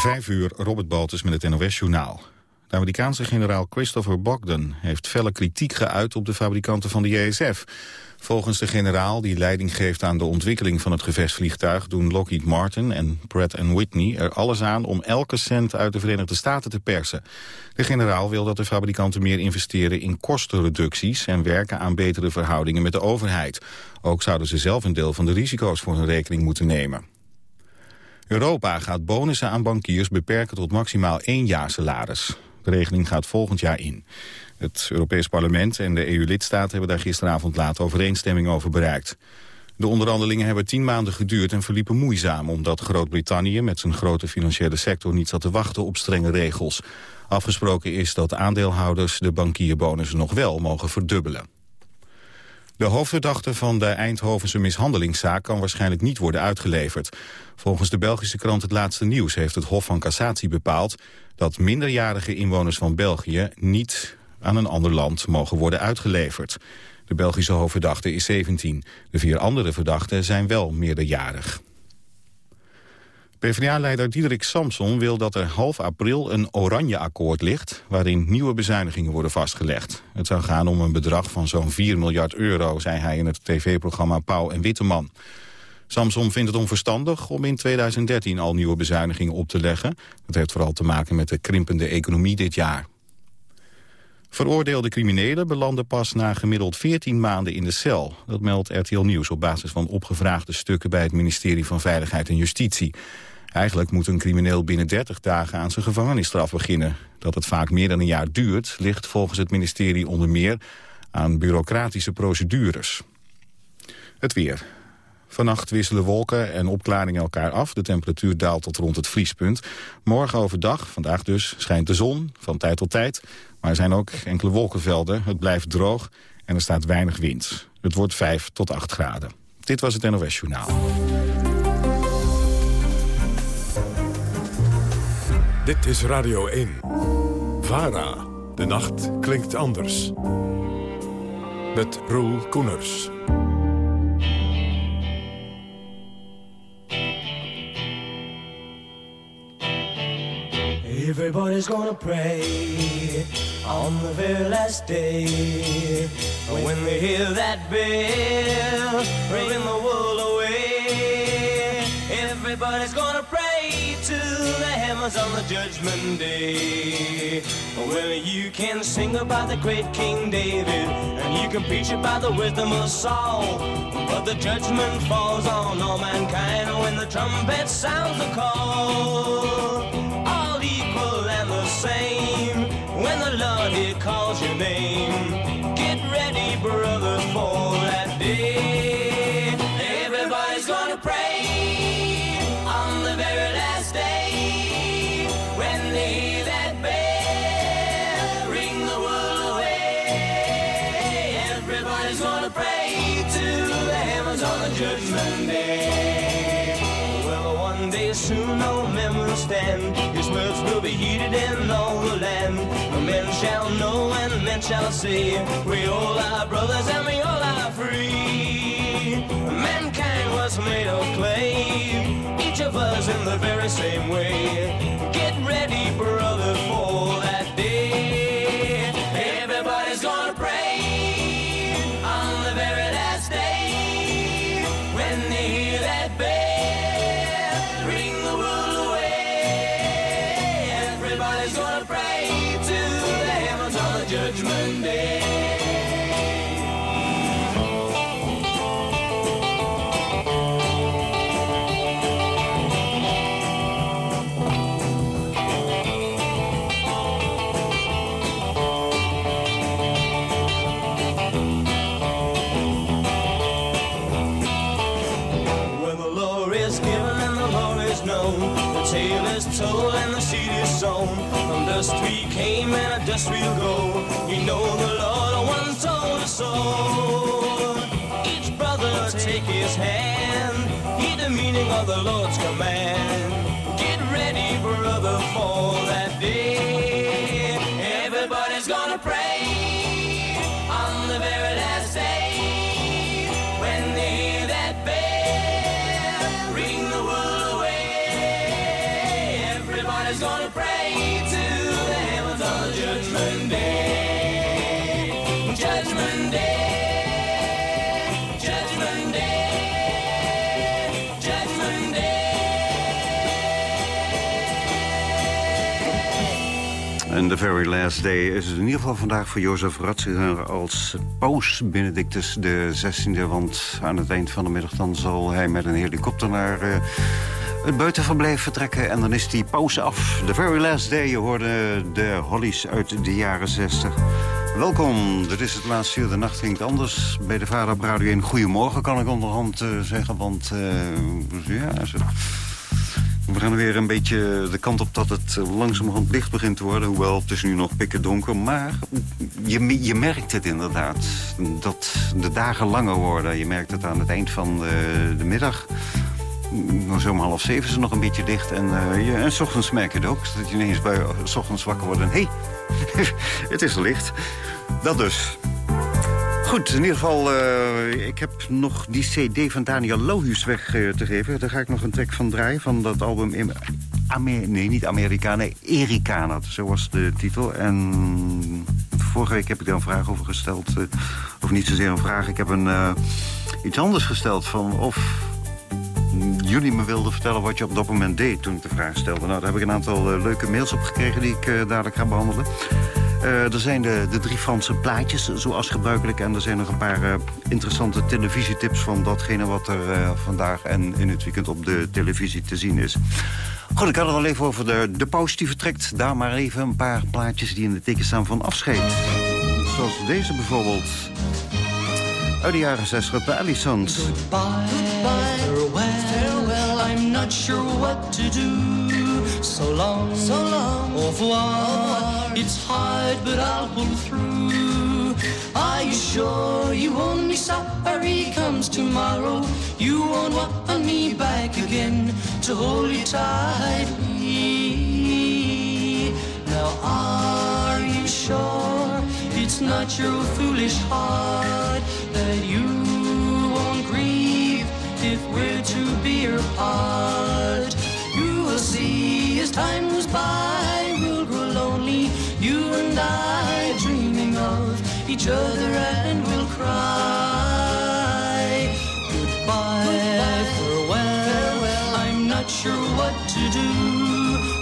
Vijf uur, Robert Baltus met het NOS-journaal. De Amerikaanse generaal Christopher Bogdan heeft felle kritiek geuit op de fabrikanten van de JSF. Volgens de generaal, die leiding geeft aan de ontwikkeling van het gevechtsvliegtuig... doen Lockheed Martin en Pratt Whitney er alles aan om elke cent uit de Verenigde Staten te persen. De generaal wil dat de fabrikanten meer investeren in kostenreducties... en werken aan betere verhoudingen met de overheid. Ook zouden ze zelf een deel van de risico's voor hun rekening moeten nemen. Europa gaat bonussen aan bankiers beperken tot maximaal één jaar salaris. De regeling gaat volgend jaar in. Het Europees Parlement en de EU-lidstaten hebben daar gisteravond laat overeenstemming over bereikt. De onderhandelingen hebben tien maanden geduurd en verliepen moeizaam... omdat Groot-Brittannië met zijn grote financiële sector niet zat te wachten op strenge regels. Afgesproken is dat aandeelhouders de bankierbonus nog wel mogen verdubbelen. De hoofdverdachte van de Eindhovense mishandelingszaak kan waarschijnlijk niet worden uitgeleverd. Volgens de Belgische krant Het Laatste Nieuws heeft het Hof van Cassatie bepaald dat minderjarige inwoners van België niet aan een ander land mogen worden uitgeleverd. De Belgische hoofdverdachte is 17. De vier andere verdachten zijn wel meerderjarig. PvdA-leider Diederik Samson wil dat er half april een oranje akkoord ligt... waarin nieuwe bezuinigingen worden vastgelegd. Het zou gaan om een bedrag van zo'n 4 miljard euro... zei hij in het tv-programma Pauw en Witteman. Samson vindt het onverstandig om in 2013 al nieuwe bezuinigingen op te leggen. Dat heeft vooral te maken met de krimpende economie dit jaar. Veroordeelde criminelen belanden pas na gemiddeld 14 maanden in de cel. Dat meldt RTL Nieuws op basis van opgevraagde stukken bij het ministerie van Veiligheid en Justitie. Eigenlijk moet een crimineel binnen 30 dagen aan zijn gevangenisstraf beginnen. Dat het vaak meer dan een jaar duurt, ligt volgens het ministerie onder meer aan bureaucratische procedures. Het weer. Vannacht wisselen wolken en opklaringen elkaar af. De temperatuur daalt tot rond het vriespunt. Morgen overdag, vandaag dus, schijnt de zon van tijd tot tijd. Maar er zijn ook enkele wolkenvelden. Het blijft droog en er staat weinig wind. Het wordt 5 tot 8 graden. Dit was het NOS Journaal. Dit is Radio 1. VARA. De nacht klinkt anders. Met Roel Koeners. Everybody's gonna pray on the very last day. When they hear that bell ringing the world away, everybody's gonna pray to the hammers on the judgment day. Well, you can sing about the great King David, and you can preach about the wisdom of Saul. But the judgment falls on all mankind when the trumpet sounds the call name. Stand. His words will be heeded in all the land. Men shall know and men shall see. We all are brothers and we all are free. Mankind was made of clay, each of us in the very same way. The very last day is het in ieder geval vandaag voor Jozef Ratzinger als paus Benedictus de 16e. Want aan het eind van de middag dan zal hij met een helikopter naar eh, het buitenverblijf vertrekken. En dan is die pauze af. The very last day, je hoorde de Hollies uit de jaren 60. Welkom, dit is het laatste uur. De nacht ging anders bij de Vader op Radio 1. Goedemorgen kan ik onderhand eh, zeggen, want eh, ja... Ze, we gaan weer een beetje de kant op dat het langzamerhand licht begint te worden. Hoewel het is nu nog pikken donker. Maar je, je merkt het inderdaad. Dat de dagen langer worden. Je merkt het aan het eind van de, de middag. Zo om half zeven is het nog een beetje dicht. En, uh, en s ochtends merk je het ook. Dat je ineens bij, s ochtends wakker wordt en... hé, hey, het is licht. Dat dus. Goed, in ieder geval, uh, ik heb nog die cd van Daniel Lohuus weg uh, te geven. Daar ga ik nog een track van draaien, van dat album... In Amer nee, niet Amerika, nee, Ericana, zo was de titel. En vorige week heb ik daar een vraag over gesteld. Uh, of niet zozeer een vraag, ik heb een, iets anders gesteld van of jullie me wilden vertellen wat je op dat moment deed toen ik de vraag stelde. Nou, daar heb ik een aantal leuke mails op gekregen die ik dadelijk ga behandelen. Uh, er zijn de, de, drie Franse plaatjes, zoals gebruikelijk. En er zijn nog een paar uh, interessante televisietips... van datgene wat er uh, vandaag en in het weekend op de televisie te zien is. Goed, ik had het al even over de, de pauze die vertrekt. Daar maar even een paar plaatjes die in de teken staan van afscheid. Zoals deze bijvoorbeeld. Uit de jaren 60, de Allisons. Goodbye, farewell, I'm not sure what to do. So long, so long, au revoir. It's hard, but I'll pull through. Are you sure you won't be sorry comes tomorrow? You won't want me back again to hold you tightly. Now, are you sure it's not your foolish heart that you won't grieve if we're to be apart? You will see as time goes by, we'll grow lonely. You and I dreaming of each other and we'll cry. Goodbye, farewell, farewell. I'm not sure what to do.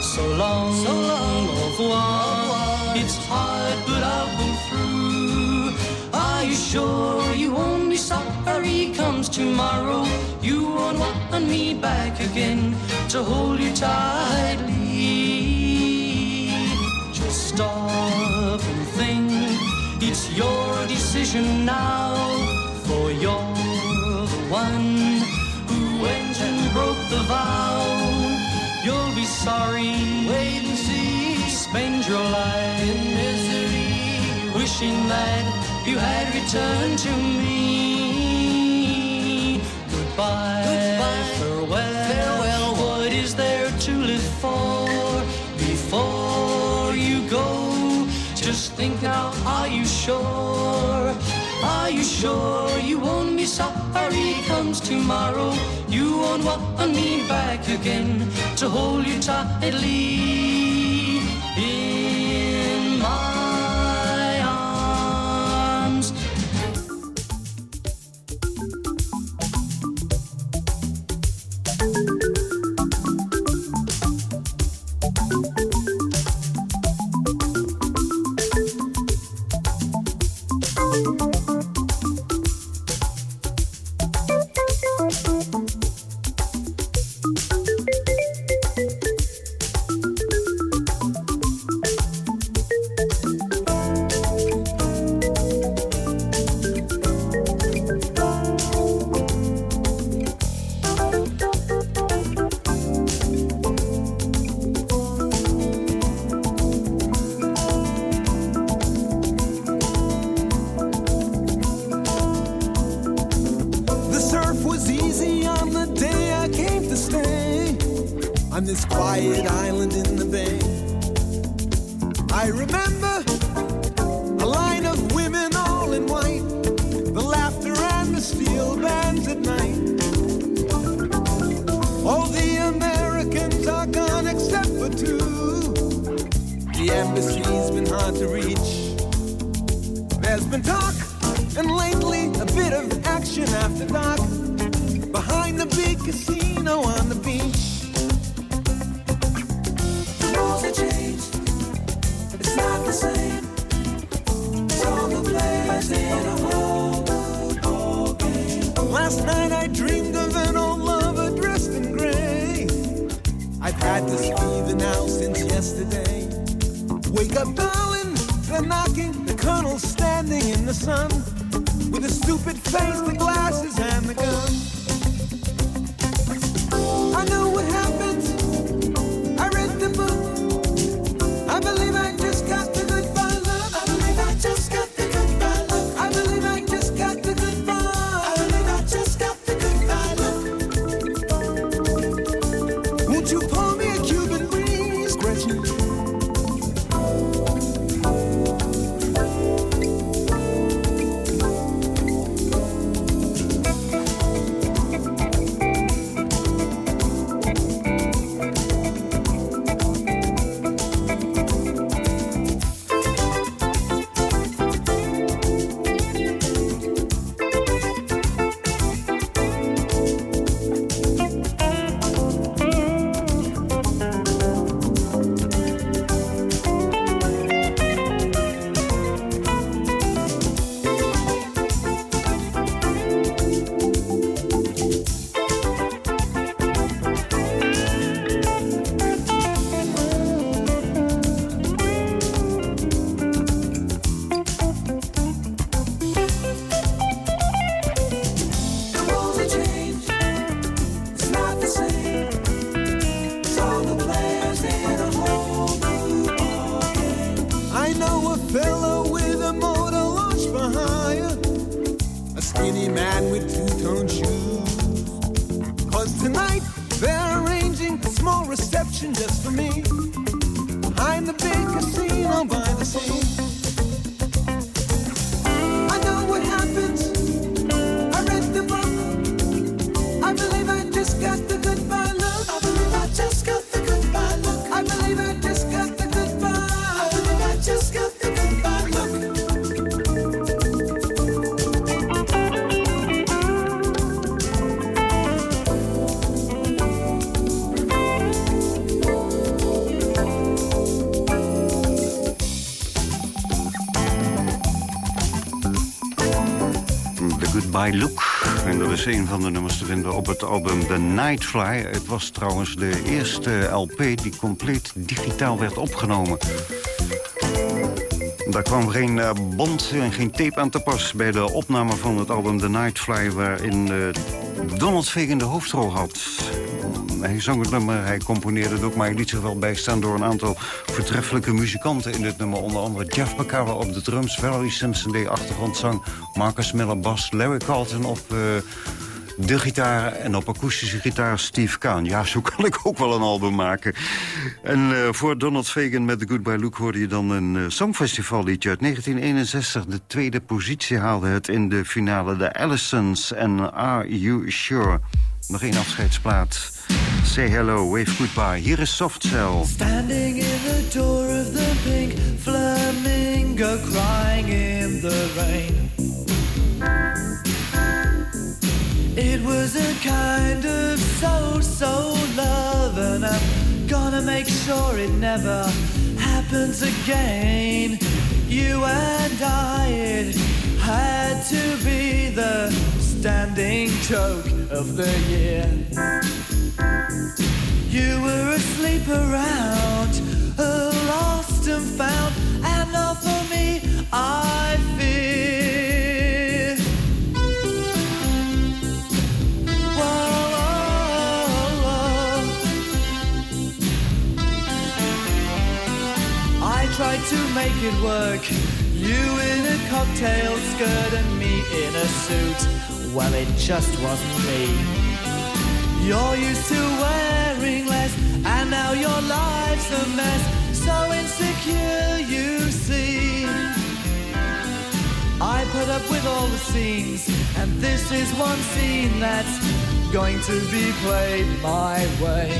So long, so long, au revoir. It's hard, but I'll go through. Are you sure you won't be sorry comes tomorrow? You won't want me back again to hold you tightly. Stop and think. It's your decision now. For you're the one who went and broke the vow. You'll be sorry. Wait and see. Spend your life in misery, wishing that you had returned to me. Goodbye. Think now, are you sure? Are you sure you won't be sorry comes tomorrow? You won't want me back again to hold you tightly Goodbye Look. En dat is een van de nummers te vinden op het album The Nightfly. Het was trouwens de eerste LP die compleet digitaal werd opgenomen. Daar kwam geen eh, band en geen tape aan te pas bij de opname van het album The Nightfly... waarin eh, Donald Fagan de hoofdrol had. Hij zong het nummer, hij componeerde het ook... maar hij liet zich wel bijstaan door een aantal voortreffelijke muzikanten in dit nummer. Onder andere Jeff Becerra op de drums, Valerie Simpson deed achtergrondzang... Marcus Miller bas, Larry Carlton op... eh, de gitaar en op akoestische gitaar Steve Kaan. Ja, zo kan ik ook wel een album maken. En eh, voor Donald Fagan met The Goodbye Look hoorde je dan een uh, songfestivalliedje uit 1961. De tweede positie haalde het in de finale. De Allisons en Are You Sure? Nog één afscheidsplaat. Say hello, wave goodbye. Hier is Soft Cell. Standing in the door of the pink flamingo, crying in the rain. It was a kind of so-so love, and I'm gonna make sure it never happens again. You and I, it had to be the standing joke of the year. You were asleep around, lost and found, and not for me, I fear. I tried to make it work. You in a cocktail skirt and me in a suit. Well, it just wasn't me. You're used to wearing less, and now your life's a mess. So insecure, you see. I put up with all the scenes, and this is one scene that's going to be played my way.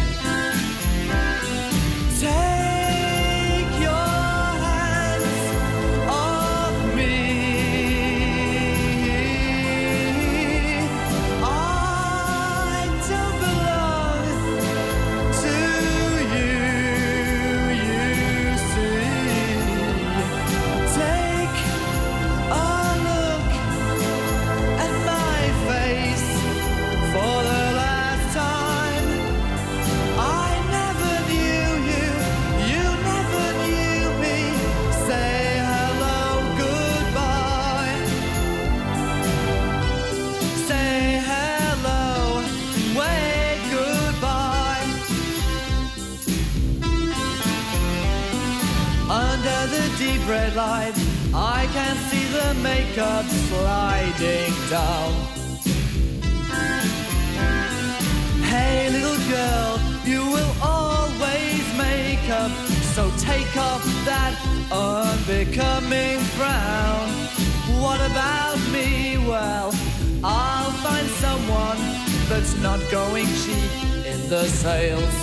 tails.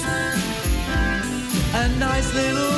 A nice little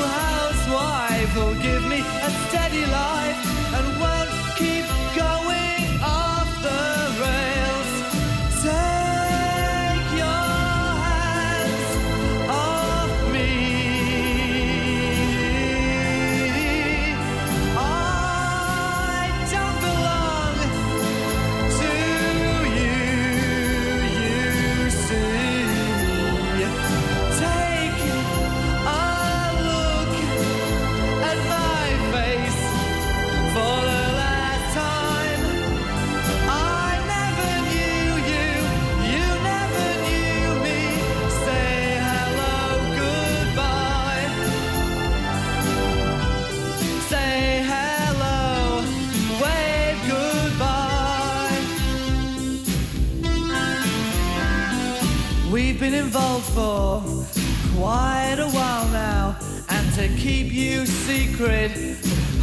keep you secret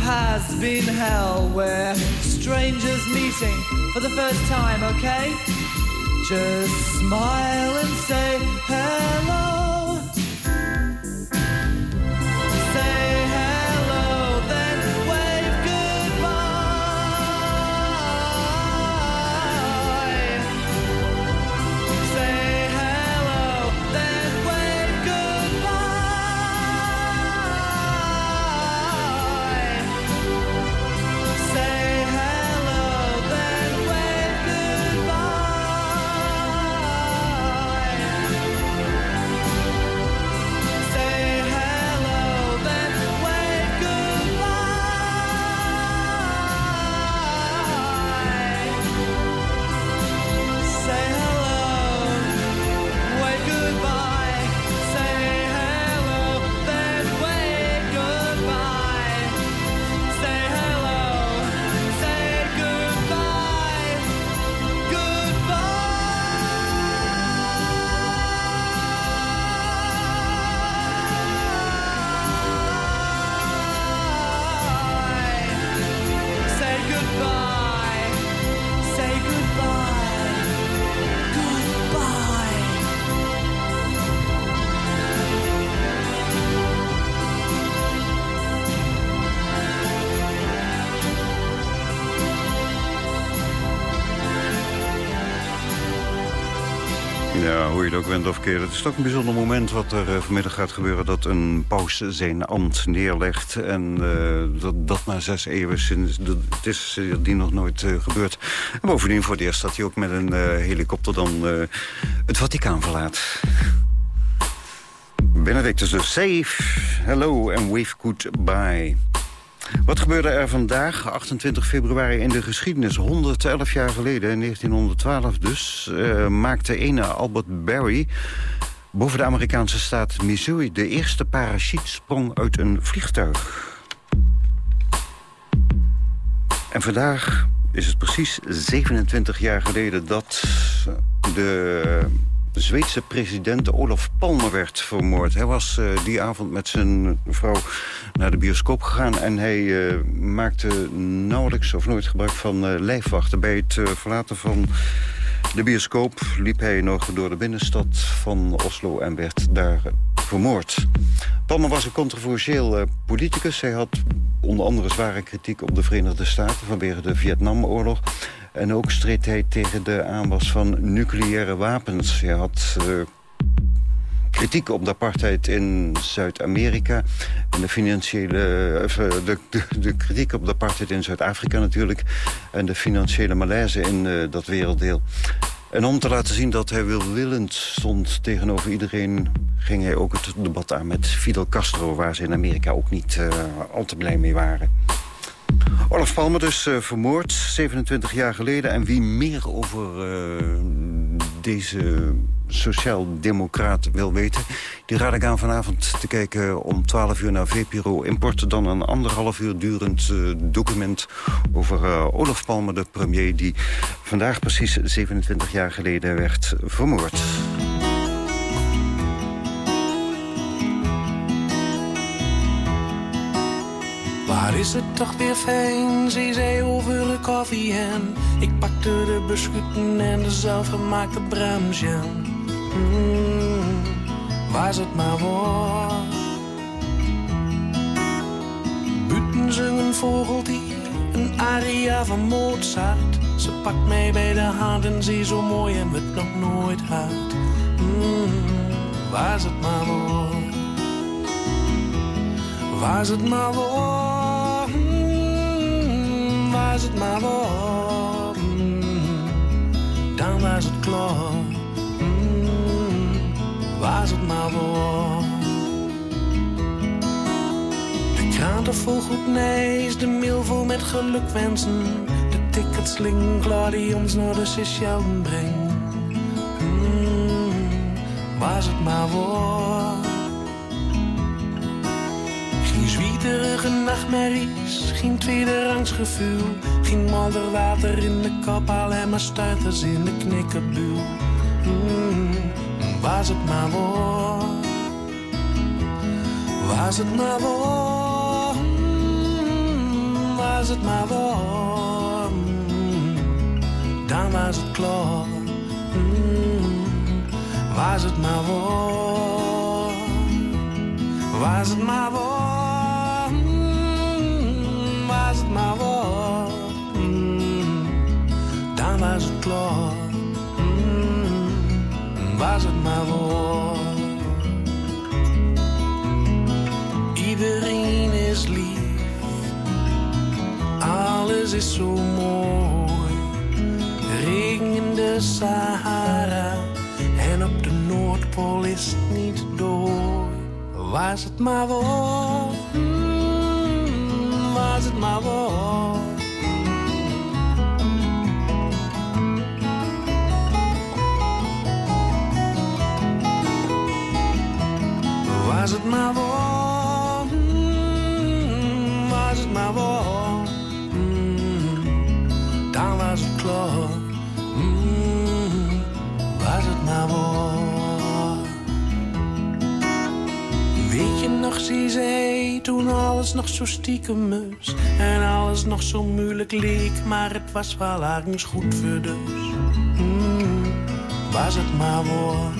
has been hell. We're strangers meeting for the first time, okay? Just smile and say hello. Ja, hoe je het ook went of keert. Het is toch een bijzonder moment wat er eh, vanmiddag gaat gebeuren... dat een paus zijn ambt neerlegt. En eh, dat, dat na zes eeuwen sinds... dat- Het is die nog nooit eh, gebeurd. En bovendien voor het eerst dat hij ook met een helikopter dan het Vaticaan verlaat. Benedictus dus safe, hello and wave goodbye. Wat gebeurde er vandaag, 28 februari, in de geschiedenis? 111 jaar geleden, in 1912 dus, eh, maakte ene Albert Berry... boven de Amerikaanse staat Missouri... de eerste parachutesprong uit een vliegtuig. En vandaag is het precies 27 jaar geleden dat de Zweedse president Olof Palme werd vermoord. Hij was eh, die avond met zijn vrouw naar de bioscoop gegaan... en hij eh, maakte nauwelijks of nooit gebruik van eh, lijfwachten. Bij het verlaten van de bioscoop liep hij nog door de binnenstad van Oslo... en werd daar vermoord. Palme was een controversieel politicus. Hij had onder andere zware kritiek op de Verenigde Staten... vanwege de Vietnamoorlog. En ook streed hij tegen de aanwas van nucleaire wapens. Hij had eh, kritiek op de apartheid in Zuid-Amerika... en de financiële... eh, de, de, kritiek op de apartheid in Zuid-Afrika natuurlijk... en de financiële malaise in eh, dat werelddeel. En om te laten zien dat hij welwillend stond tegenover iedereen... ging hij ook het debat aan met Fidel Castro... waar ze in Amerika ook niet eh, al te blij mee waren. Olaf Palme dus eh, vermoord, 27 jaar geleden. En wie meer over eh, deze sociaal-democraat wil weten. Die raad ik aan vanavond te kijken om 12 uur naar VPRO Import. Dan een anderhalf uur durend eh, document over Olaf Palme, de premier... die vandaag precies 27 jaar geleden werd vermoord. Waar is het toch weer fijn, zei zij over de koffie en ik pakte de beschutten en de zelfgemaakte bremsjam. Mm, waar het maar voor. Buiten zong een vogeltje, een aria van Mozart. Ze pakt mij bij de hand en zie zo mooi en het nog nooit had. Mm, waar het maar voor. Waar het maar voor was het maar wat. dan was het klaar. Mm, was het maar wat. De kranten vol goed nees, de mail vol met gelukwensen. De tickets klaar die ons naar de Seychellen brengen. Mm, was het maar wat. Geen zwieterige nachtmerries, geen tweederangs gevoel. Geen water in de kop, alleen maar stuiters in de knikkerbuul. Mm, was het maar waar. Was het maar waar. Mm, was het maar waar. Mm, dan was het klaar. Was het maar waar. Was het maar waar. Is zo mooi. Regen in de Sahara. En op de Noordpool is het niet door. Was het maar waar. Mm, was het maar waar. Was het maar waar. Zie zij, toen alles nog zo stiekem is En alles nog zo moeilijk leek. Maar het was wel ergens goed voor dus. Mm, Was het maar waar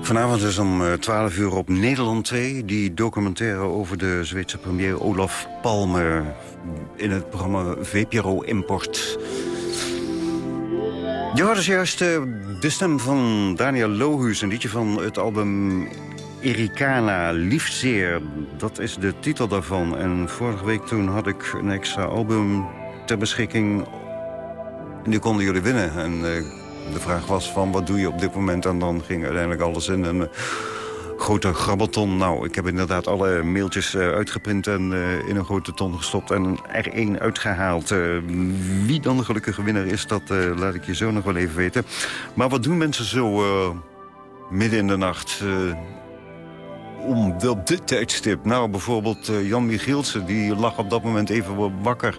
Vanavond is om eh, 12 uur op Nederland 2... die documentaire over de Zweedse premier Olaf Palme... in het programma VPRO Import. Je hoorde juist eh, de stem van Daniel Lohuus... een liedje van het album Ericana, Liefzeer. Dat is de titel daarvan. En vorige week toen had ik een extra album ter beschikking... En die konden jullie winnen. En eh, de vraag was van wat doe je op dit moment? En dan ging uiteindelijk alles in eh, grote grabbelton. Nou, ik heb inderdaad alle mailtjes eh, uitgeprint en eh, in een grote ton gestopt. En er één uitgehaald. Eh, wie dan de gelukkige winnaar is, dat laat ik je zo nog wel even weten. Maar wat doen mensen zo midden in de nacht... om op dit tijdstip. Nou, bijvoorbeeld Jan Michielsen, die lag op dat moment even wakker.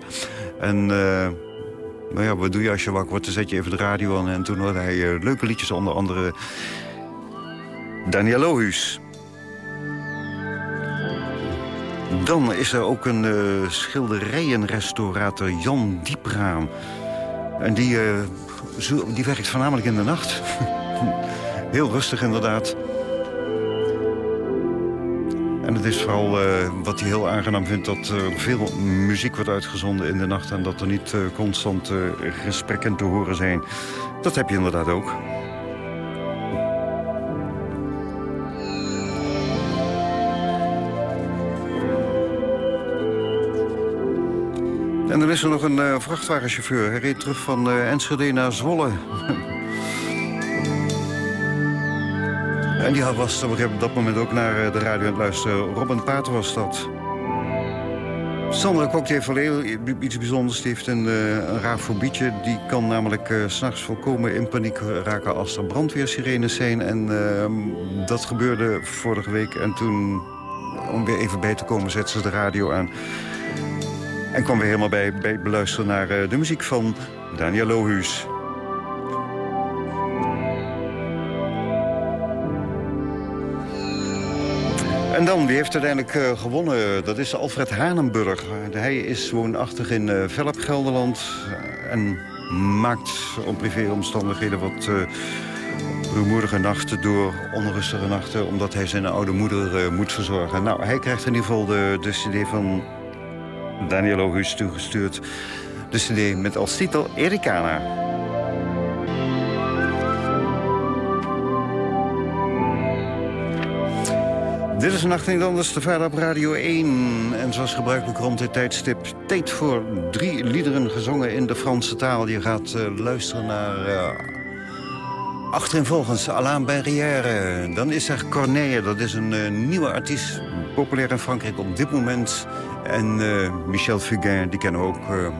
En nou ja, wat doe je als je wakker wordt? Dan zet je even de radio aan en toen hoorde hij leuke liedjes, onder andere Daniel Lohuus. Dan is er ook een eh, schilderijenrestaurator, Jan Diepraam. En die, eh, die werkt voornamelijk in de nacht. Heel rustig inderdaad. En het is vooral eh, wat hij heel aangenaam vindt... dat er veel muziek wordt uitgezonden in de nacht... en dat er niet constant gesprekken te horen zijn. Dat heb je inderdaad ook. En dan is er nog een eh, vrachtwagenchauffeur. Hij reed terug van eh, Enschede naar Zwolle. En die was op dat moment ook naar eh, de radio aan het luisteren. Robin Pater was dat. Sandra Cocktail Vallejo, iets bijzonders. Die heeft een, een raar fobietje. Die kan namelijk s'nachts volkomen in paniek raken als er brandweersirenes zijn. En uh, dat gebeurde vorige week. En toen, om weer even bij te komen, zette ze de radio aan. En kwam weer helemaal bij, beluisteren naar uh, de muziek van Daniel Lohuus. En dan, wie heeft uiteindelijk uh, gewonnen? Dat is Alfred Hanenburg. Hij is woonachtig in uh, Velp, Gelderland. Uh, en maakt om privéomstandigheden wat rumoerige nachten door onrustige nachten... omdat hij zijn oude moeder moet verzorgen. Nou, hij krijgt in ieder geval de, de cd van Daniel August toegestuurd. De cd met als titel Ericana. Dit is Nacht niet anders, de vader op Radio 1. En zoals gebruikelijk rond dit tijdstip... tijd voor drie liederen gezongen in de Franse taal. Je gaat uh, luisteren naar... Uh, achterin volgens Alain Barrière. Dan is er Corneille, dat is een uh, nieuwe artiest. Populair in Frankrijk op dit moment. En Michel Fugain, die kennen we ook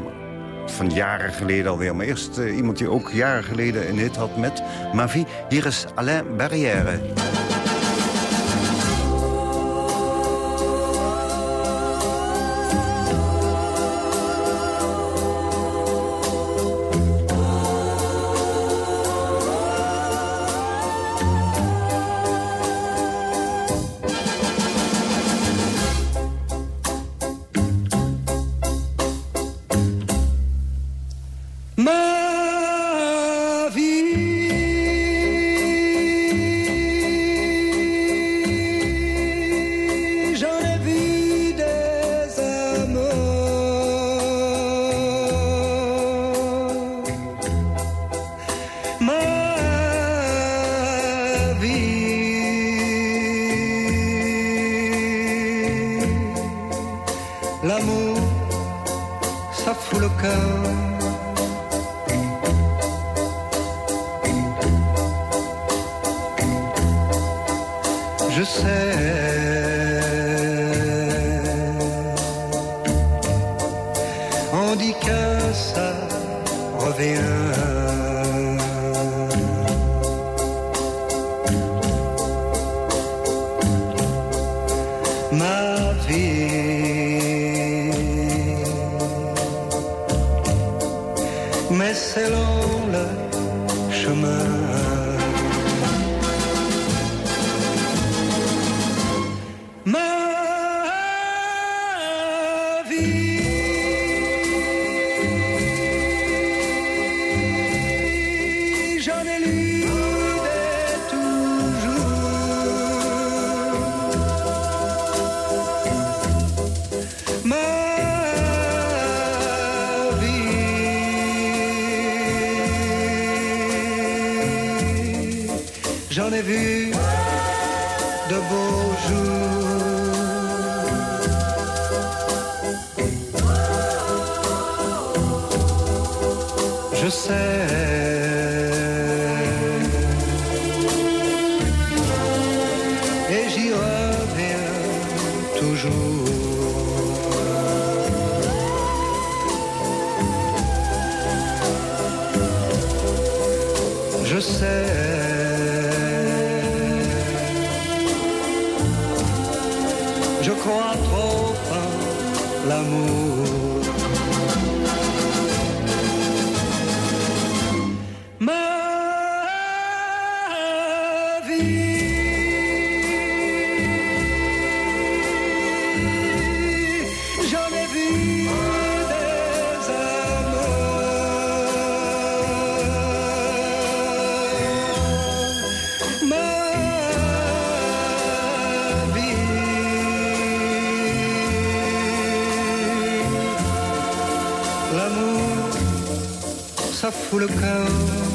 van jaren geleden alweer. Maar eerst iemand die ook jaren geleden een hit had met Ma Vie. Hier is Alain Barrière. reviens s'affoule le cœur.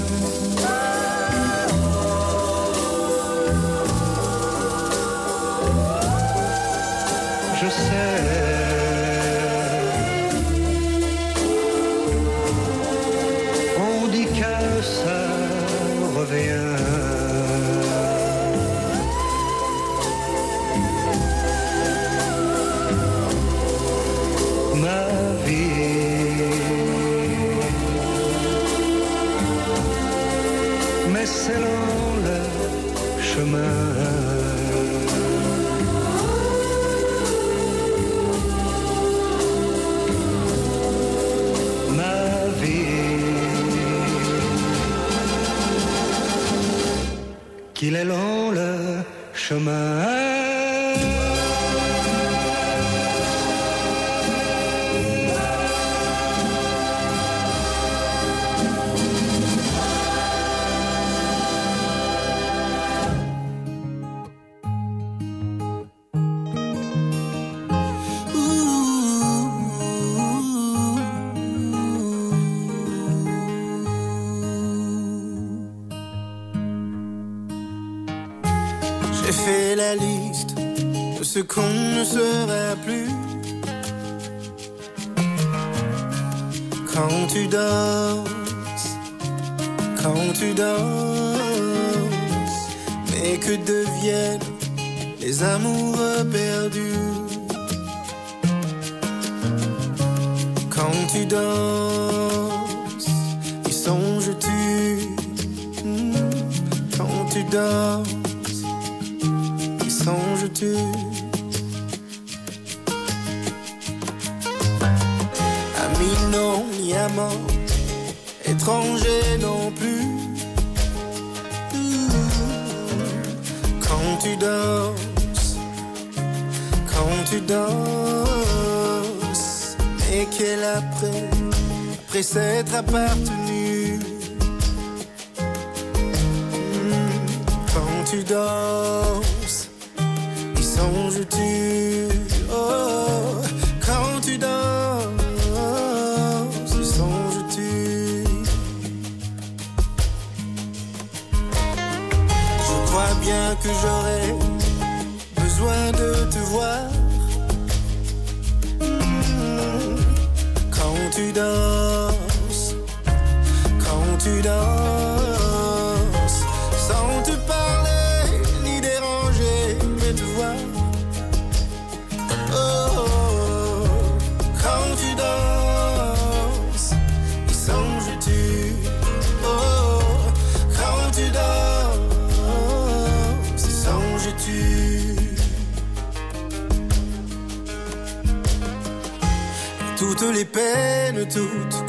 Tu danses, y songes-tu? Ami non, ni amant, étranger non plus. Quand tu danses, quand tu danses, et quel après, après s'être appartenu. Quand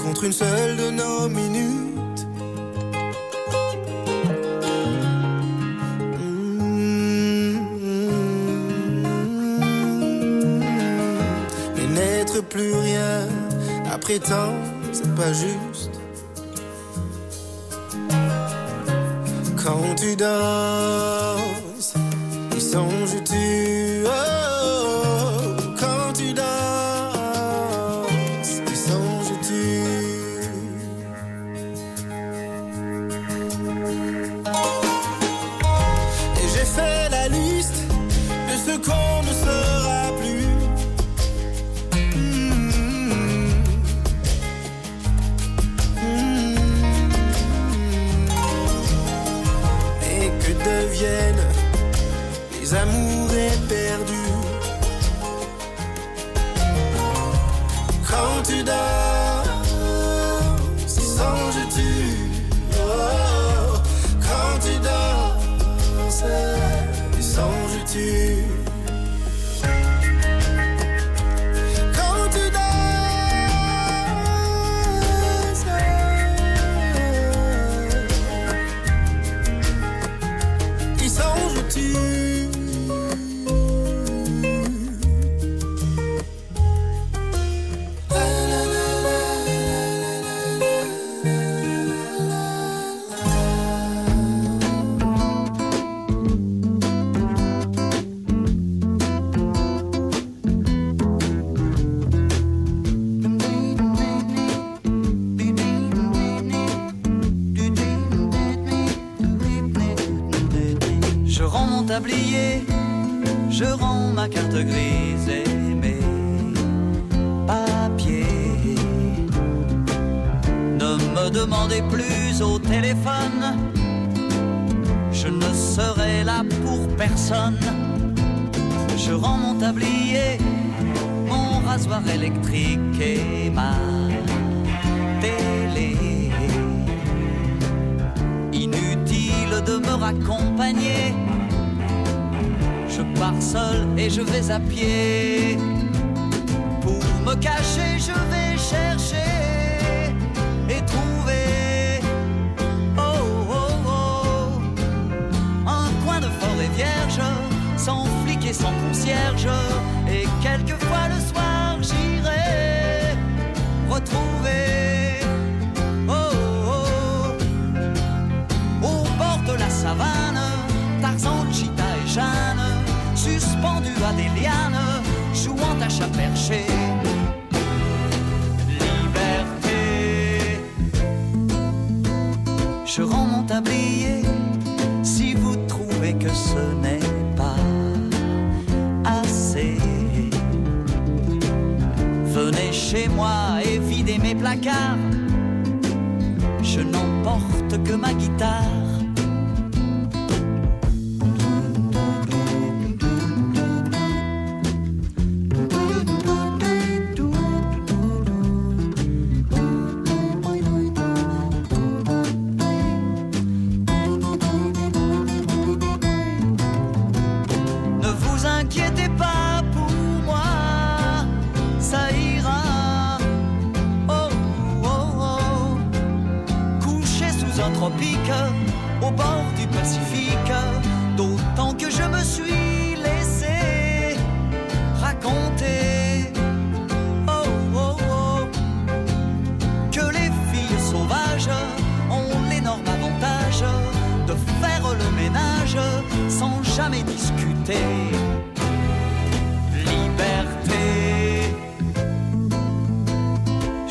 contre une seule de nos minutes. Mais n'être plus rien après tant, c'est pas juste. Quand tu danses, y songes-tu? Oh, Raccompagner. Je pars seul et je vais à pied. Pour me cacher, je vais chercher et trouver. Oh, oh, oh, un coin de forêt vierge sans pied sans concierge. Et quelquefois le soir, j'irai retrouver. Des lianes, jouant à chat perché. Liberté. Je rends mon tablier si vous trouvez que ce n'est pas assez. Venez chez moi et videz mes placards. Je n'emporte que ma guitare.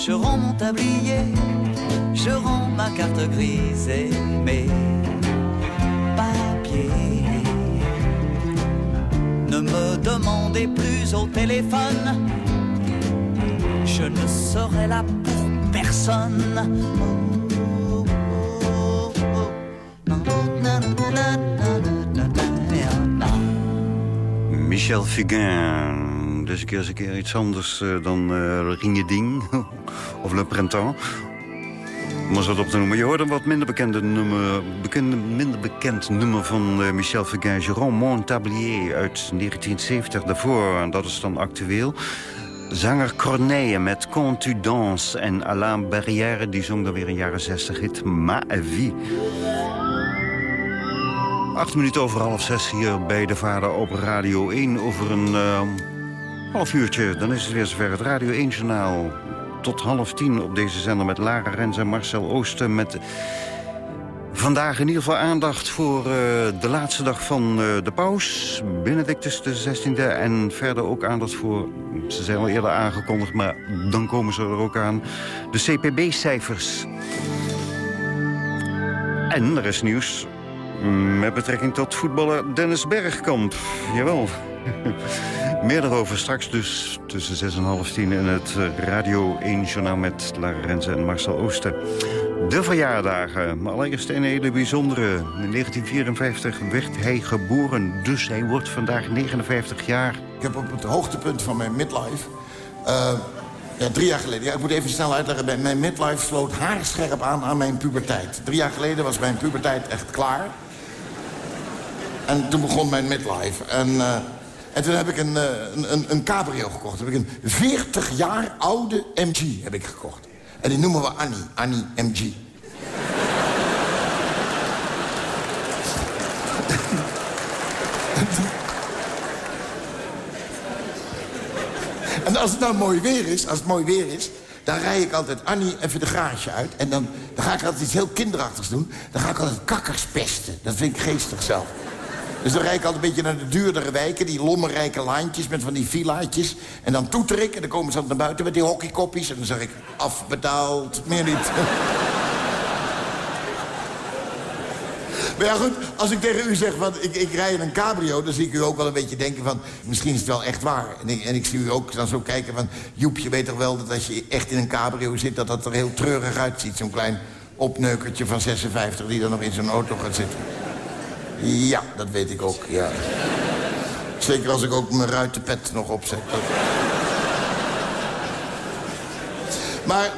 Je rends mon tablier, je rends ma carte grise et mes papiers. Ne me demandez plus au téléphone, je ne serai là pour personne. Michel Fugain. Dus een keer eens een keer iets anders eh, dan uh, Ringeding of Le Printemps. Om eens wat op te noemen. Je hoort een wat minder, bekende nummer, bekende, minder bekend nummer van eh, Michel Fugain. Jérôme Montablier uit 1970 daarvoor. En dat is dan actueel. Zanger Corneille met Quand tu. En Alain Barrière, die zong dan weer een jaren 60 hit. Ma vie. Acht minuten over half zes hier bij de Vader op Radio 1. Over een half uurtje, dan is het weer zover het Radio 1-journaal. Tot half tien op deze zender met Lara Rens en Marcel Oosten... met vandaag in ieder geval aandacht voor uh, de laatste dag van uh, de paus. Benedictus de 16e. En verder ook aandacht voor, ze zijn al eerder aangekondigd... maar dan komen ze er ook aan, de CPB-cijfers. En er is nieuws met betrekking tot voetballer Dennis Bergkamp. Jawel. Meer daarover straks dus tussen 6 en half tien in het Radio 1-journaal met Lara en Marcel Oosten. De verjaardagen, maar allereerst een hele bijzondere. In 1954 werd hij geboren, dus hij wordt vandaag 59 jaar. Ik heb op het hoogtepunt van mijn midlife... Uh, ja, drie jaar geleden. Ja, ik moet even snel uitleggen. Mijn midlife sloot haarscherp aan aan mijn puberteit. Drie jaar geleden was mijn puberteit echt klaar. En toen begon mijn midlife. En, uh, en toen heb ik een, uh, een, een cabrio gekocht. Toen heb ik een 40 jaar oude MG heb ik gekocht. En die noemen we Annie. Annie MG. en als het nou mooi weer is, als het mooi weer is... dan rij ik altijd Annie even de garage uit. En dan, dan ga ik altijd iets heel kinderachtigs doen. Dan ga ik altijd kakkers pesten. Dat vind ik geestig zelf. Dus dan rijd ik altijd een beetje naar de duurdere wijken. Die lommerrijke laantjes met van die villaatjes. En dan toeter ik en dan komen ze altijd naar buiten met die hockeykoppies. En dan zeg ik, afbetaald, meer niet. Maar ja, goed, als ik tegen u zeg, van, ik, ik rij in een cabrio... dan zie ik u ook wel een beetje denken van... misschien is het wel echt waar. En ik, en ik zie u ook dan zo kijken van... Joep, je weet toch wel dat als je echt in een cabrio zit... dat dat er heel treurig uitziet. Zo'n klein opneukertje van 56 die dan nog in zo'n auto gaat zitten. Ja, dat weet ik ook, ja. Zeker als ik ook mijn ruitenpet nog opzet. Maar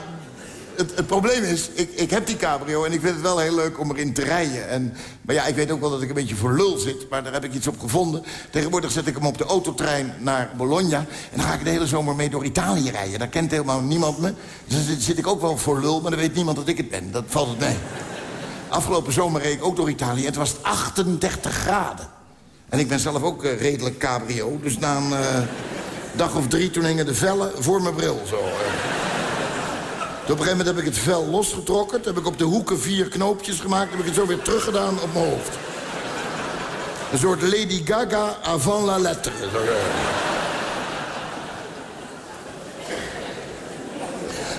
het, probleem is, ik, ik heb die cabrio en ik vind het wel heel leuk om erin te rijden. En, maar ja, ik weet ook wel dat ik een beetje voor lul zit, maar daar heb ik iets op gevonden. Tegenwoordig zet ik hem op de autotrein naar Bologna... en dan ga ik de hele zomer mee door Italië rijden. Daar kent helemaal niemand me. Dus dan zit ik ook wel voor lul, maar dan weet niemand dat ik het ben. Dat valt het mee. Afgelopen zomer reed ik ook door Italië het was 38 graden. En ik ben zelf ook eh, redelijk cabrio. Dus na een eh, dag of drie, toen hingen de vellen voor mijn bril zo. eh. Toen op een gegeven moment heb ik het vel losgetrokken. Toen heb ik op de hoeken vier knoopjes gemaakt. Toen heb ik het zo weer teruggedaan op mijn hoofd. Een soort Lady Gaga avant la lettre. Zo,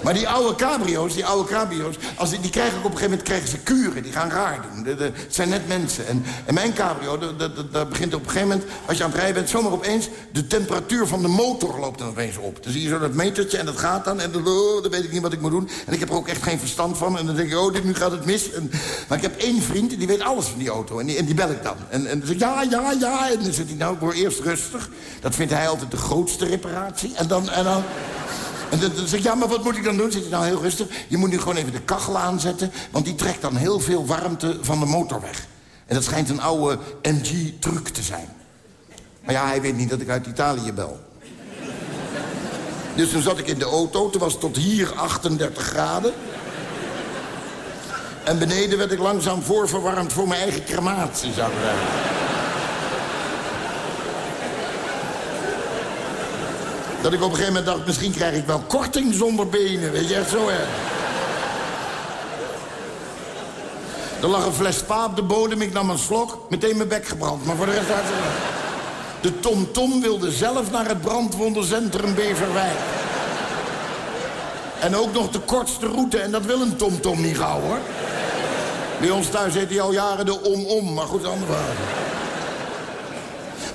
Maar die oude cabrio's, die oude cabrio's, als die, die krijgen op een gegeven moment krijgen ze kuren. Die gaan raar doen. De- Het zijn net mensen. En, en mijn cabrio, dat- dat- dat- dat begint op een gegeven moment... als je aan het rijden bent, zomaar opeens... de temperatuur van de motor loopt dan opeens op. Dan zie je zo dat metertje en dat gaat dan. En dan, oh, dan weet ik niet wat ik moet doen. En ik heb er ook echt geen verstand van. En dan denk ik, oh, dit, nu gaat het mis. En, maar ik heb één vriend, die weet alles van die auto. En die, en die bel ik dan. En, en dan zeg ik, ja, ja, ja. En dan zegt hij, nou, ik word eerst rustig. Dat vindt hij altijd de grootste reparatie. En dan... En dan en dan, zeg ik, ja, maar wat moet ik dan doen? Zit hij nou heel rustig? Je moet nu gewoon even de kachel aanzetten... want die trekt dan heel veel warmte van de motor weg. En dat schijnt een oude MG-truc te zijn. Maar ja, hij weet niet dat ik uit Italië bel. Dus toen zat ik in de auto, toen was het tot hier 38 graden. En beneden werd ik langzaam voorverwarmd voor mijn eigen crematie, zou ik zeggen. Dat ik op een gegeven moment dacht, misschien krijg ik wel korting zonder benen. Weet je, zo erg. Er lag een fles spa op de bodem, ik nam een slok, meteen mijn bek gebrand. Maar voor de rest hartstikke goed. De TomTom -tom wilde zelf naar het brandwondencentrum Beverwijk. En ook nog de kortste route, en dat wil een TomTom -tom niet gauw, hoor. Bij ons thuis heet hij al jaren de om-om, maar goed, andere.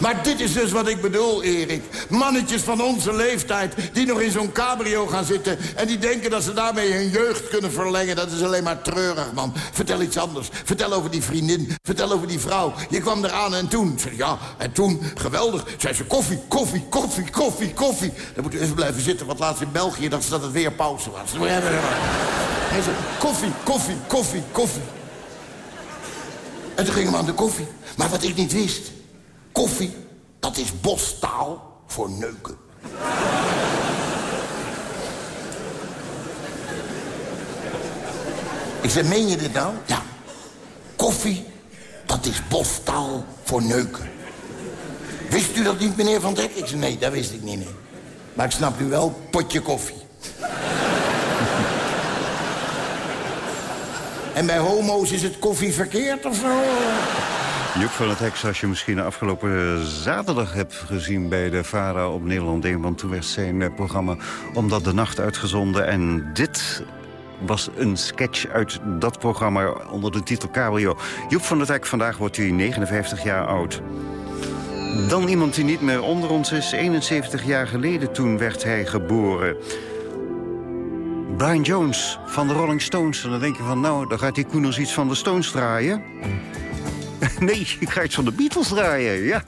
Maar dit is dus wat ik bedoel, Erik. Mannetjes van onze leeftijd die nog in zo'n cabrio gaan zitten... en die denken dat ze daarmee hun jeugd kunnen verlengen. Dat is alleen maar treurig, man. Vertel iets anders. Vertel over die vriendin. Vertel over die vrouw. Je kwam eraan en toen. Ja, en toen, geweldig. Zei ze, koffie, koffie, koffie, koffie, koffie. Dan moet u even blijven zitten, want laatst in België... dacht ze dat het weer pauze was. Hij zei, koffie, koffie, koffie, koffie. En toen gingen we aan de koffie. Maar wat ik niet wist... Koffie, dat is bostaal voor neuken. Ik zei, meen je dit nou? Ja. Koffie, dat is bostaal voor neuken. Wist u dat niet, meneer Van Dek? Ik zei, nee, dat wist ik niet, nee. Maar ik snap u wel, potje koffie. en bij homo's is het koffie verkeerd of zo? Joep van het Hek, zoals je misschien afgelopen zaterdag hebt gezien... bij de VARA op Nederland 1, want toen werd zijn eh, programma... Omdat de Nacht uitgezonden. En dit was een sketch uit dat programma onder de titel Cabrio. Joep van het Hek, vandaag wordt hij 59 jaar oud. Dan iemand die niet meer onder ons is. 71 jaar geleden toen werd hij geboren. Brian Jones van de Rolling Stones. En dan denk je van, nou, dan gaat die Koeners iets van de Stones draaien. Nee, ik ga iets van de Beatles draaien, ja.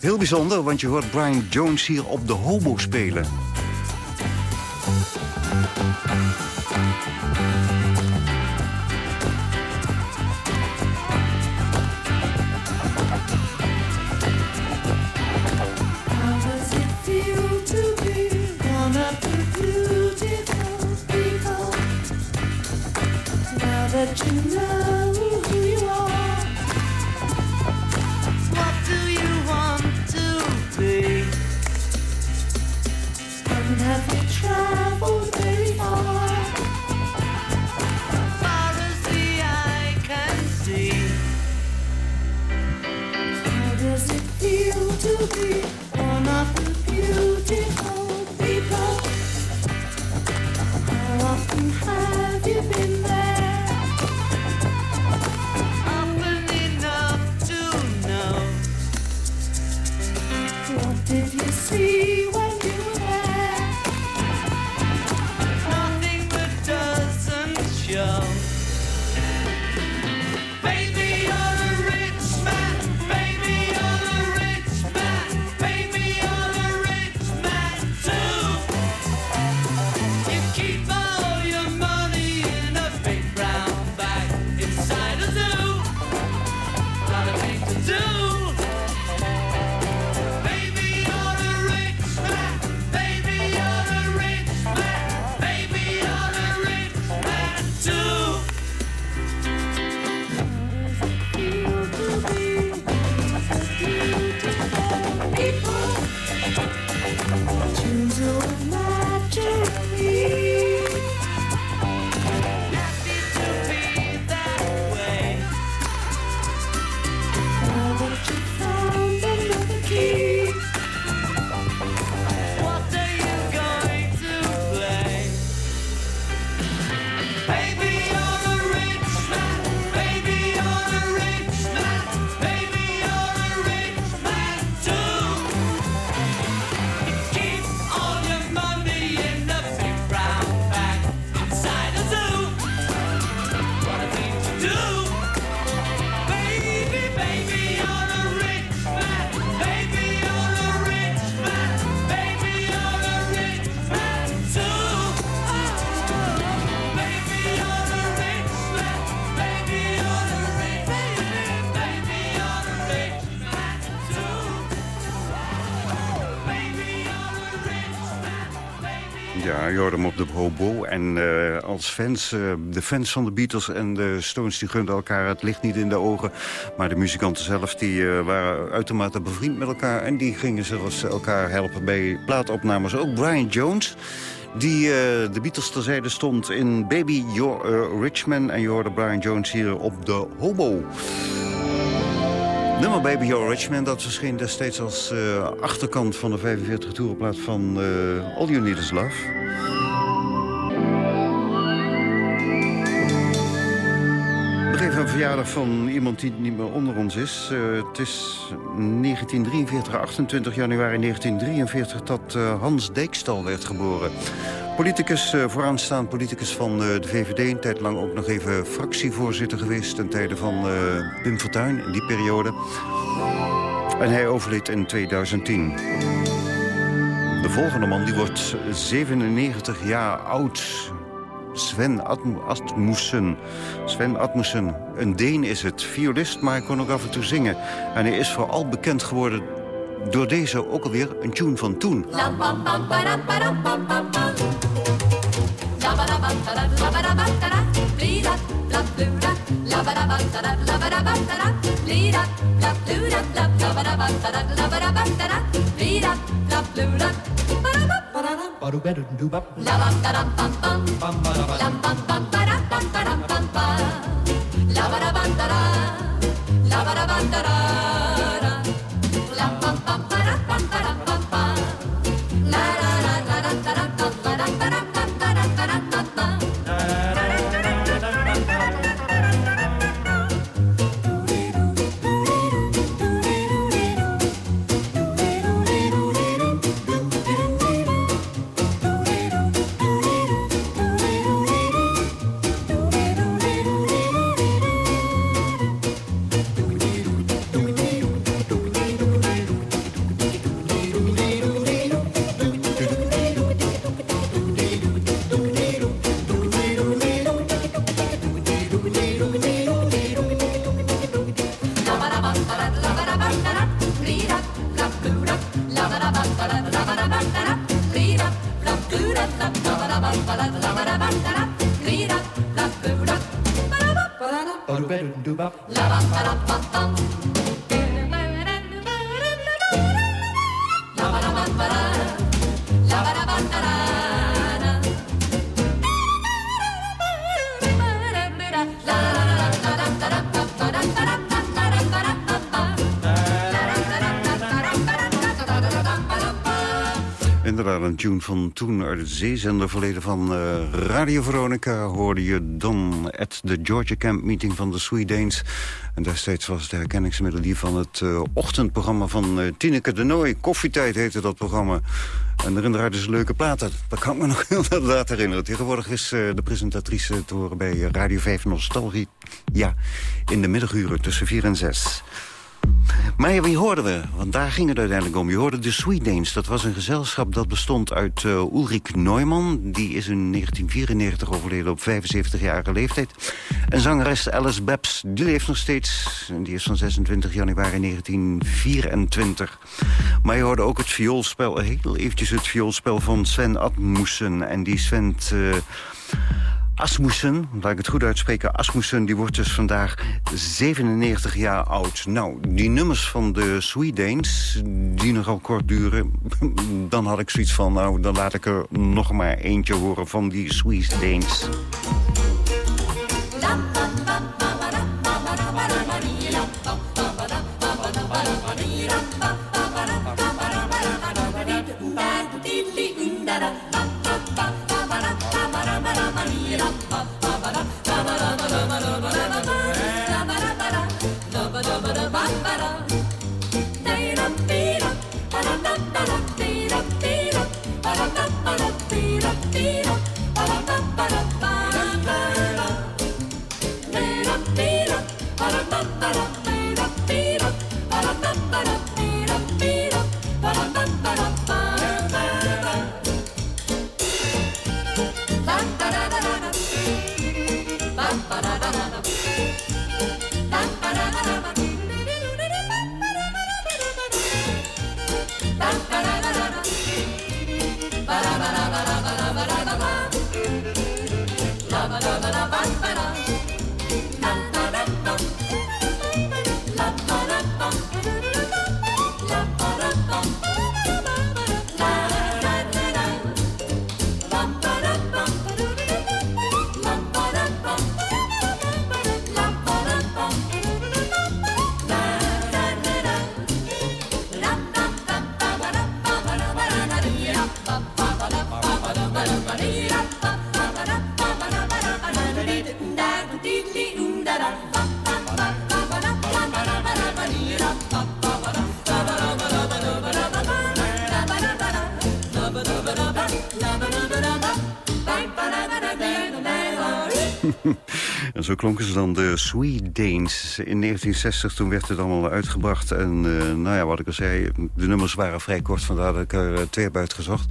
Heel bijzonder, want je hoort Brian Jones hier op de hobo spelen. Woo! Ja, je hem op de hobo. En eh, als fans, eh, de fans van de Beatles en de Stones... die gunden elkaar het licht niet in de ogen. Maar de muzikanten zelf die, eh, waren uitermate bevriend met elkaar... en die gingen zelfs elkaar helpen bij plaatopnames. Ook Brian Jones... Die de Beatles terzijde stond in Baby You're a Rich Man. En je hoorde Brian Jones hier op de hobo. Nummer Baby You're a Rich Man, dat verscheen destijds als uh, achterkant van de 45 toerenplaat van uh, All You Need Is Love. Even een verjaardag van iemand die niet meer onder ons is. Uh, het is 1943, 28 januari 1943, dat Hans Dijkstal werd geboren. Politicus, uh, vooraanstaand politicus van de VVD. Een tijd lang ook nog even fractievoorzitter geweest... ten tijde van Pim Fortuyn in die periode. En hij overleed in 2010. De volgende man die wordt 97 jaar oud. Sven Atmussen. Sven Atmussen. Een Deen is het. Violist, maar hij kon ook af en toe zingen. En hij is vooral bekend geworden door deze ook alweer een tune van toen. La barabandara, la barabandara. Inderdaad, een tune van toen uit het zeezender verleden van uh, Radio Veronica... hoorde je dan at de Georgia Camp meeting van de Swedanes. En destijds was de herkenningsmelodie van het uh, ochtendprogramma van uh, Tineke de Nooi. Koffietijd heette dat programma. En erin draaiden ze leuke platen. Dat kan ik me nog heel inderdaad herinneren. Tegenwoordig is de presentatrice te horen bij Radio 5 Nostalgie. Ja, in de middaguren tussen 4 en 6. Maar wie hoorden we? Want daar ging het uiteindelijk om. Je hoorde de Swedanes. Dat was een gezelschap dat bestond uit uh, Ulrik Neumann. Die is in 1994 overleden op 75-jarige leeftijd. En zangeres Alice Babs, die leeft nog steeds. En die is van 26 januari 1924. Maar je hoorde ook het vioolspel, heel eventjes het vioolspel van Sven Admussen. En die Sven... Asmussen, laat ik het goed uitspreken... Asmussen, die wordt dus vandaag 97 jaar oud. Nou, die nummers van de Swedanes, die nogal kort duren... dan had ik zoiets van, nou, dan laat ik er nog maar eentje horen van die Swedanes. En zo klonken ze dan de Sweet Danes. In 1960 toen werd het allemaal uitgebracht. En eh, nou ja, wat ik al zei, de nummers waren vrij kort. Vandaar dat ik er eh, twee heb uitgezocht.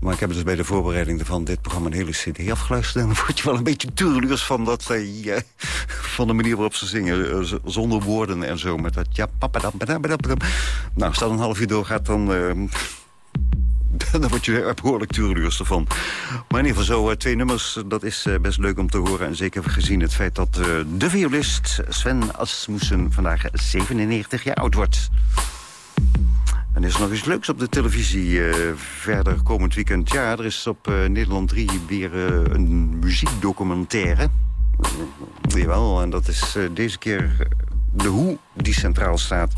Maar ik heb dus bij de voorbereiding van dit programma een hele cd afgeluisterd. En dan word je wel een beetje tureluurs van, dat, eh, van de manier waarop ze zingen. zonder woorden en zo. Met dat ja, padam. Nou, als dat een half uur doorgaat, dan... dan word je er behoorlijk tureluurs ervan. Maar in ieder geval zo, eh, twee nummers, dat is eh, best leuk om te horen. En zeker gezien het feit dat eh, de violist Sven Asmussen vandaag 97 jaar oud wordt. En er is nog iets leuks op de televisie verder komend weekend. Ja, er is op Nederland 3 weer een muziekdocumentaire. Jawel, en dat is deze keer de Hoe die centraal staat.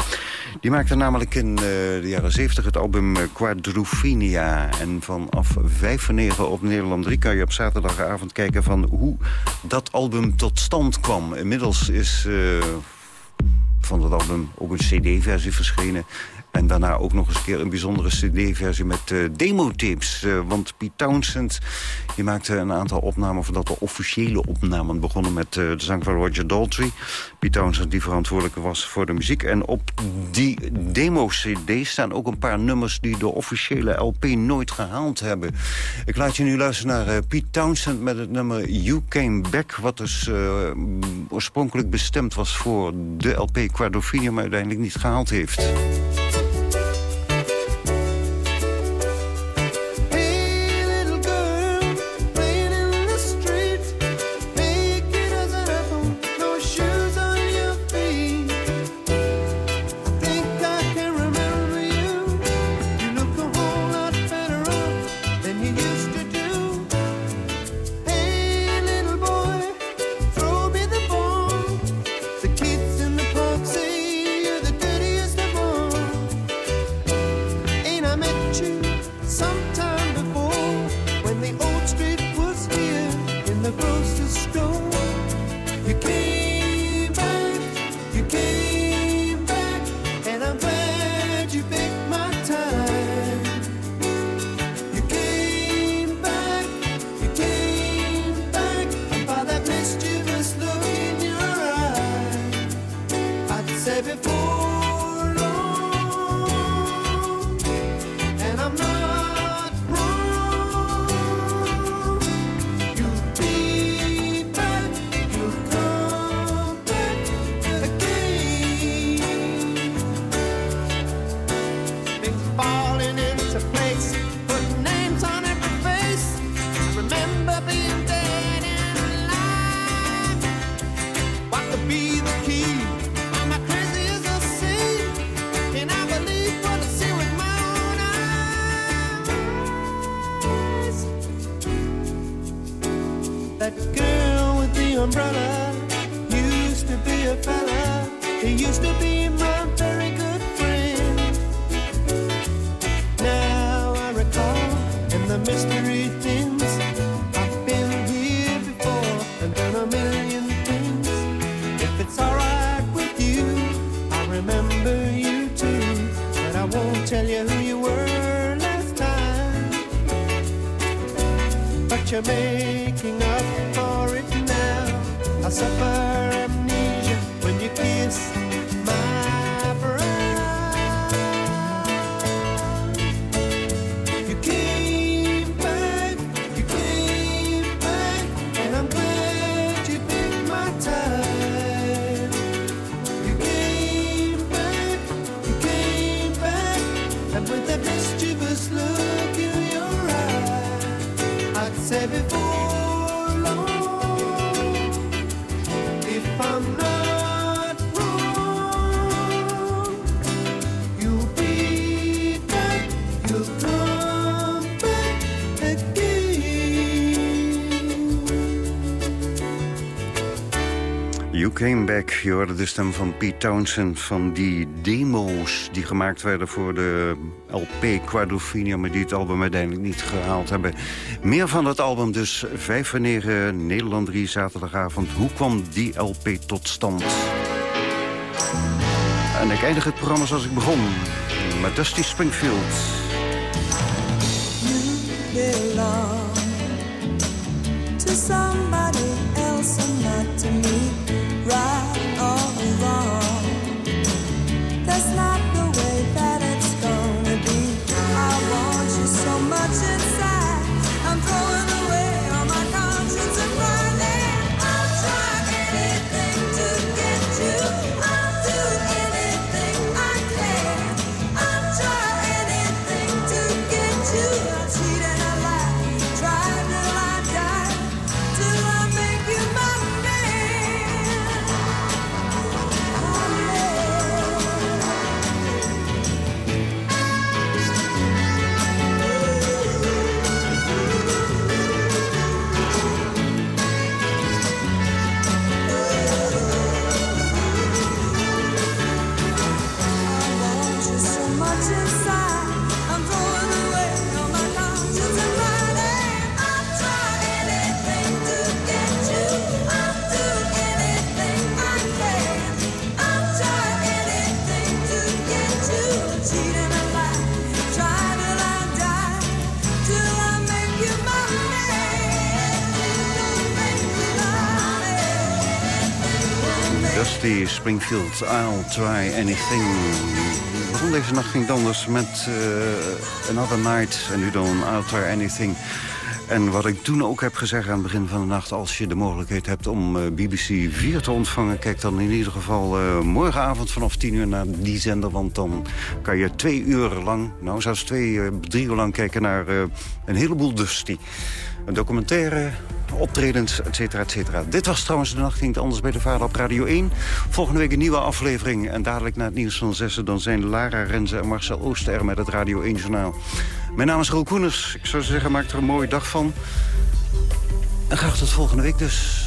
Die maakte namelijk in eh, de jaren 70 het album eh, Quadrophenia. En vanaf 5 van 9 op Nederland 3 kan je op zaterdagavond kijken... van hoe dat album tot stand kwam. Inmiddels is eh, van dat album ook een cd-versie verschenen... En daarna ook nog eens een keer een bijzondere cd-versie met eh demotapes. Eh, want Pete Townsend die maakte een aantal opnamen... voordat de officiële opnamen begonnen met eh, de zang van Roger Daltrey. Pete Townsend die verantwoordelijk was voor de muziek. En op die demo-cd staan ook een paar nummers... die de officiële LP nooit gehaald hebben. Ik laat je nu luisteren naar Pete Townsend met het nummer You Came Back... wat dus oorspronkelijk bestemd was voor de LP Quadrophenia... maar uiteindelijk niet gehaald heeft. mystery thing. Je hoorde de stem van Pete Townsend... van die demo's die gemaakt werden voor de LP Quadrophenia... maar die het album uiteindelijk niet gehaald hebben. Meer van dat album dus, 5 van 9, Nederland 3, zaterdagavond. Hoe kwam die LP tot stand? En ik eindig het programma zoals ik begon, met Dusty Springfield. Springfield, I'll Try Anything. Waarom deze nacht ging anders met eh, Another Night en nu dan I'll Try Anything. En wat ik toen ook heb gezegd aan het begin van de nacht... als je de mogelijkheid hebt om eh, BBC 4 te ontvangen... kijk dan in ieder geval eh, morgenavond vanaf 10 uur naar die zender... want dan kan je twee uur lang, nou zelfs twee, drie uur lang kijken... naar een heleboel Dusty. Een documentaire, optredens, et cetera, et cetera. Dit was trouwens de nacht ging het anders bij de Vader op Radio 1. Volgende week een nieuwe aflevering. En dadelijk na het nieuws van zessen... dan zijn Lara Renze en Marcel Ooster er met het Radio 1-journaal. Mijn naam is Roel Koeners. Ik zou zeggen, maak er een mooie dag van. En graag tot volgende week dus.